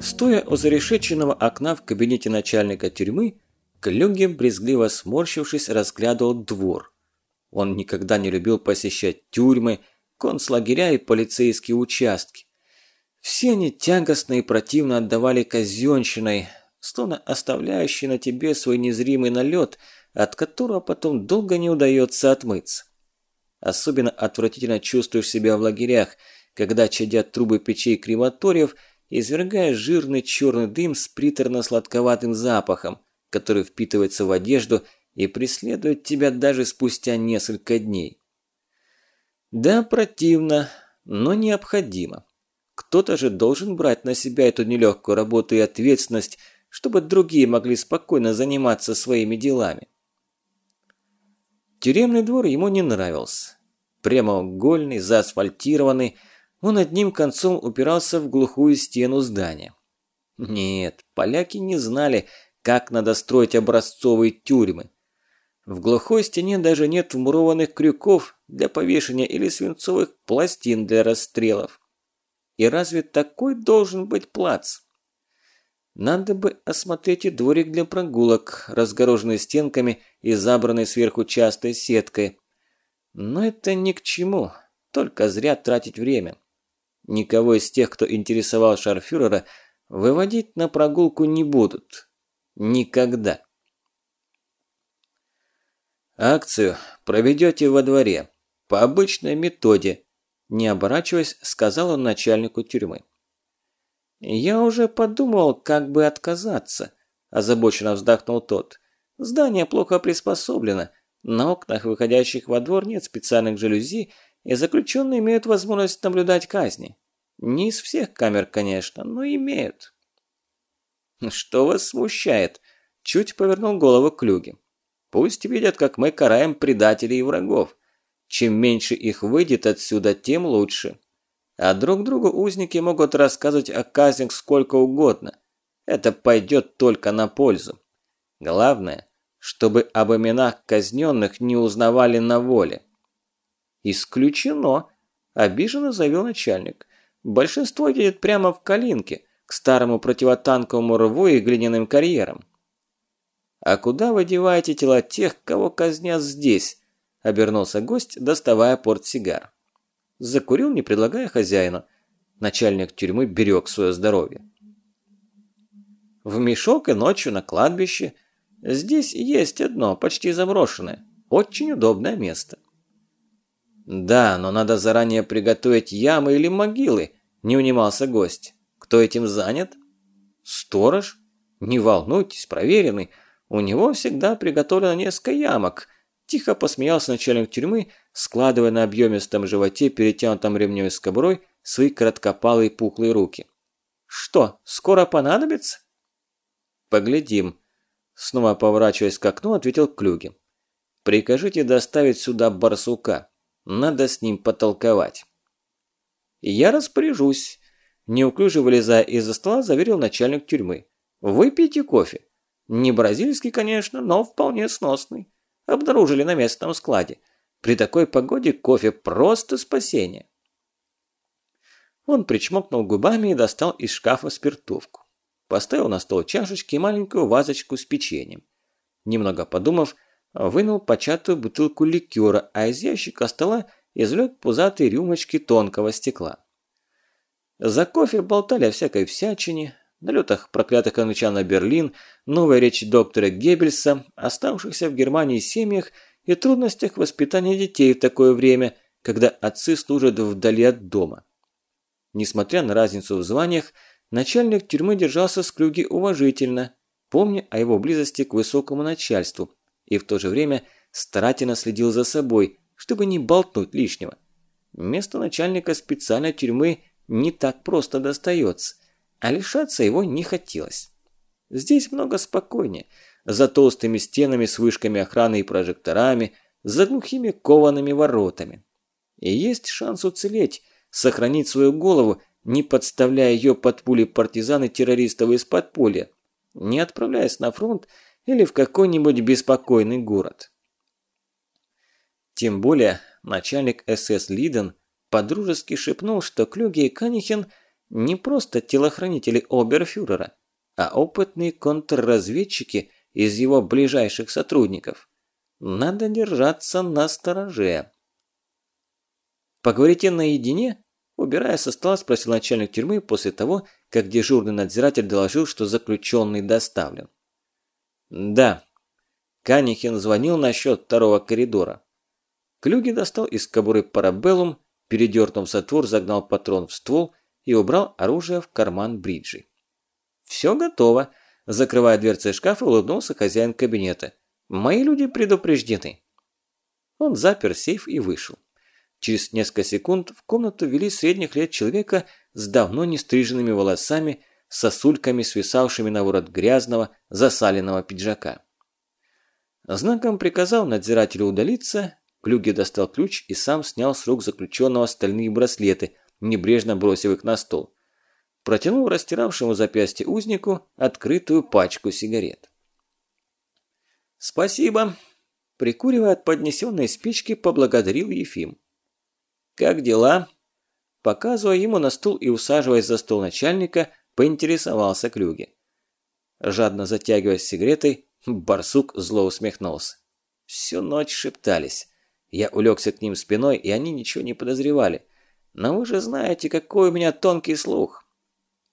Стоя у зарешеченного окна в кабинете начальника тюрьмы, Клюге, брезгливо сморщившись, разглядывал двор. Он никогда не любил посещать тюрьмы, концлагеря и полицейские участки. Все они тягостно и противно отдавали казенщиной, словно оставляющей на тебе свой незримый налет, от которого потом долго не удается отмыться. Особенно отвратительно чувствуешь себя в лагерях, когда чадят трубы печей крематориев, извергая жирный черный дым с приторно-сладковатым запахом, который впитывается в одежду и преследует тебя даже спустя несколько дней. Да, противно, но необходимо. Кто-то же должен брать на себя эту нелегкую работу и ответственность, чтобы другие могли спокойно заниматься своими делами. Тюремный двор ему не нравился. Прямоугольный, заасфальтированный, он одним концом упирался в глухую стену здания. Нет, поляки не знали, как надо строить образцовые тюрьмы. В глухой стене даже нет вмурованных крюков для повешения или свинцовых пластин для расстрелов. И разве такой должен быть плац? Надо бы осмотреть и дворик для прогулок, разгороженный стенками и забранный сверху частой сеткой. Но это ни к чему, только зря тратить время. Никого из тех, кто интересовал шарфюрера, выводить на прогулку не будут. Никогда. Акцию проведете во дворе, по обычной методе, не оборачиваясь, сказал он начальнику тюрьмы. «Я уже подумал, как бы отказаться», – озабоченно вздохнул тот. «Здание плохо приспособлено. На окнах, выходящих во двор, нет специальных жалюзи, и заключенные имеют возможность наблюдать казни. Не из всех камер, конечно, но имеют». «Что вас смущает?» – чуть повернул голову Клюги. «Пусть видят, как мы караем предателей и врагов. Чем меньше их выйдет отсюда, тем лучше». А друг другу узники могут рассказывать о казнях сколько угодно. Это пойдет только на пользу. Главное, чтобы об именах казненных не узнавали на воле. «Исключено», – обиженно заявил начальник. «Большинство едет прямо в Калинке, к старому противотанковому рву и глиняным карьерам». «А куда вы деваете тела тех, кого казнят здесь?» – обернулся гость, доставая портсигар. Закурил, не предлагая хозяину. Начальник тюрьмы берег свое здоровье. В мешок и ночью на кладбище. Здесь есть одно, почти заброшенное. Очень удобное место. Да, но надо заранее приготовить ямы или могилы, не унимался гость. Кто этим занят? Сторож? Не волнуйтесь, проверенный. У него всегда приготовлено несколько ямок – Тихо посмеялся начальник тюрьмы, складывая на объемистом животе, перетянутом ремнем с кобурой, свои короткопалые пухлые руки. «Что, скоро понадобится?» «Поглядим», – снова поворачиваясь к окну, ответил Клюги. «Прикажите доставить сюда барсука. Надо с ним потолковать». «Я распоряжусь», – неуклюже вылезая из-за стола, заверил начальник тюрьмы. «Выпейте кофе. Не бразильский, конечно, но вполне сносный обнаружили на местном складе. При такой погоде кофе просто спасение. Он причмокнул губами и достал из шкафа спиртовку. Поставил на стол чашечки и маленькую вазочку с печеньем. Немного подумав, вынул початую бутылку ликера, а из ящика стола извлек пузатые рюмочки тонкого стекла. За кофе болтали о всякой всячине, налетах проклятых англичан на Берлин, новая речь доктора Геббельса, оставшихся в Германии семьях и трудностях воспитания детей в такое время, когда отцы служат вдали от дома. Несмотря на разницу в званиях, начальник тюрьмы держался с Клюги уважительно, помня о его близости к высокому начальству, и в то же время старательно следил за собой, чтобы не болтнуть лишнего. Место начальника специальной тюрьмы не так просто достается а лишаться его не хотелось. Здесь много спокойнее, за толстыми стенами с вышками охраны и прожекторами, за глухими коваными воротами. И есть шанс уцелеть, сохранить свою голову, не подставляя ее под пули партизан и террористов из подполья, не отправляясь на фронт или в какой-нибудь беспокойный город. Тем более начальник СС Лиден подружески шепнул, что Клюге и Канихен – Не просто телохранители оберфюрера, а опытные контрразведчики из его ближайших сотрудников. Надо держаться на стороже. «Поговорите наедине?» Убирая со стола, спросил начальник тюрьмы после того, как дежурный надзиратель доложил, что заключенный доставлен. «Да». Канихин звонил насчет второго коридора. Клюги достал из кобуры парабеллум, передернув затвор, загнал патрон в ствол и убрал оружие в карман бриджи. «Все готово», – закрывая дверцы шкафа, улыбнулся хозяин кабинета. «Мои люди предупреждены». Он запер сейф и вышел. Через несколько секунд в комнату вели средних лет человека с давно не стриженными волосами, сосульками, свисавшими на ворот грязного, засаленного пиджака. Знаком приказал надзирателю удалиться, Клюги достал ключ и сам снял с рук заключенного стальные браслеты, небрежно бросив их на стол. Протянул растиравшему запястье узнику открытую пачку сигарет. «Спасибо!» Прикуривая от поднесенной спички, поблагодарил Ефим. «Как дела?» Показывая ему на стул и усаживаясь за стол начальника, поинтересовался Клюги. Жадно затягиваясь сигаретой, барсук зло усмехнулся. Всю ночь шептались. Я улегся к ним спиной, и они ничего не подозревали. Но вы же знаете, какой у меня тонкий слух.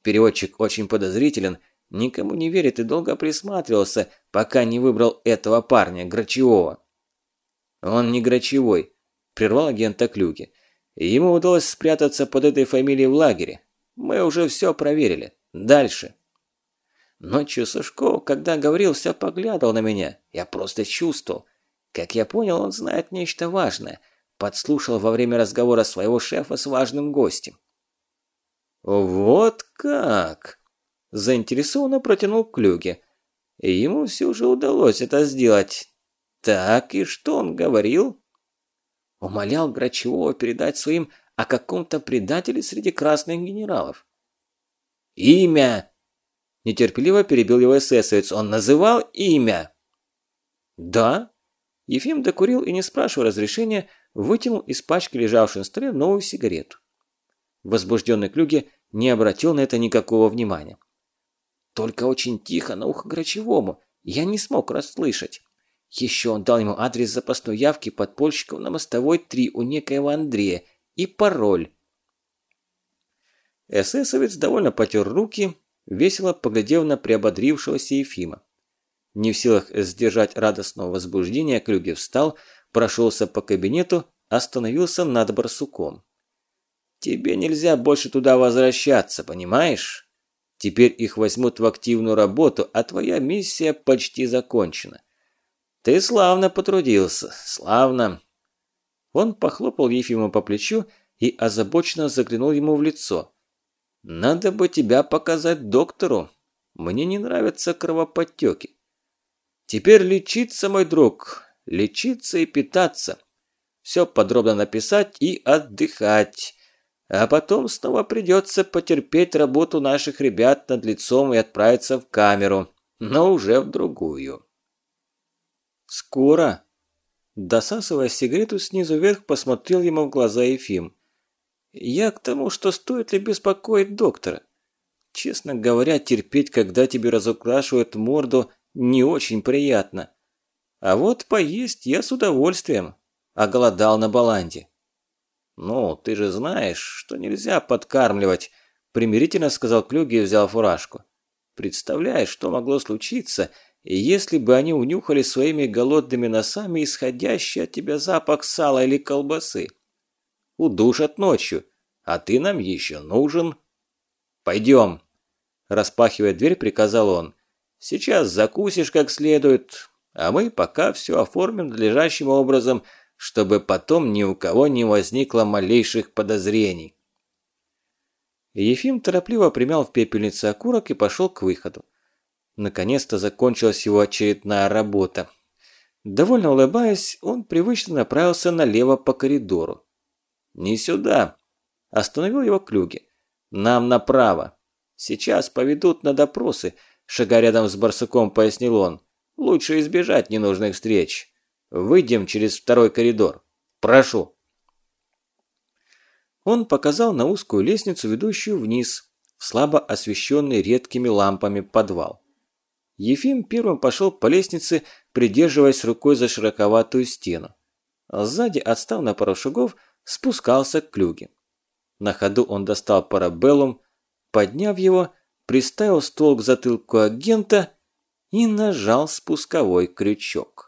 Переводчик очень подозрителен, никому не верит и долго присматривался, пока не выбрал этого парня, Грачевого. Он не Грачевой, прервал агента Клюки. Ему удалось спрятаться под этой фамилией в лагере. Мы уже все проверили. Дальше. Ночью Сушков, когда говорил, все поглядывал на меня. Я просто чувствовал. Как я понял, он знает нечто важное. Подслушал во время разговора своего шефа с важным гостем. «Вот как!» – заинтересованно протянул Клюге. Ему все же удалось это сделать. Так, и что он говорил? Умолял Грачевого передать своим о каком-то предателе среди красных генералов. «Имя!» – нетерпеливо перебил его эсэсовец. «Он называл имя?» «Да?» Ефим докурил и, не спрашивая разрешения, вытянул из пачки, лежавшей на столе, новую сигарету. Возбужденный Клюге не обратил на это никакого внимания. Только очень тихо на ухо Грачевому я не смог расслышать. Еще он дал ему адрес запасной явки подпольщиков на мостовой 3 у некоего Андрея и пароль. Эсэсовец довольно потер руки, весело поглядев на приободрившегося Ефима. Не в силах сдержать радостного возбуждения, Крюге встал, прошелся по кабинету, остановился над барсуком. «Тебе нельзя больше туда возвращаться, понимаешь? Теперь их возьмут в активную работу, а твоя миссия почти закончена. Ты славно потрудился, славно!» Он похлопал Ефима по плечу и озабоченно заглянул ему в лицо. «Надо бы тебя показать доктору. Мне не нравятся кровоподтеки. Теперь лечиться, мой друг, лечиться и питаться. Все подробно написать и отдыхать. А потом снова придется потерпеть работу наших ребят над лицом и отправиться в камеру, но уже в другую. Скоро. Досасывая сигарету снизу вверх, посмотрел ему в глаза Ефим. Я к тому, что стоит ли беспокоить доктора. Честно говоря, терпеть, когда тебе разукрашивают морду, не очень приятно. А вот поесть я с удовольствием, а голодал на баланде. «Ну, ты же знаешь, что нельзя подкармливать», – примирительно сказал Клюги и взял фуражку. «Представляешь, что могло случиться, если бы они унюхали своими голодными носами исходящий от тебя запах сала или колбасы? Удушат ночью, а ты нам еще нужен». «Пойдем», – распахивая дверь, приказал он. Сейчас закусишь как следует, а мы пока все оформим надлежащим образом, чтобы потом ни у кого не возникло малейших подозрений. Ефим торопливо примял в пепельнице окурок и пошел к выходу. Наконец-то закончилась его очередная работа. Довольно улыбаясь, он привычно направился налево по коридору. «Не сюда!» – остановил его Клюги. «Нам направо. Сейчас поведут на допросы, Шага рядом с барсуком пояснил он. Лучше избежать ненужных встреч. Выйдем через второй коридор. Прошу. Он показал на узкую лестницу, ведущую вниз, в слабо освещенный редкими лампами подвал. Ефим первым пошел по лестнице, придерживаясь рукой за широковатую стену. Сзади, отстав на пару шагов, спускался к клюге. На ходу он достал парабеллум, подняв его, приставил ствол к затылку агента и нажал спусковой крючок.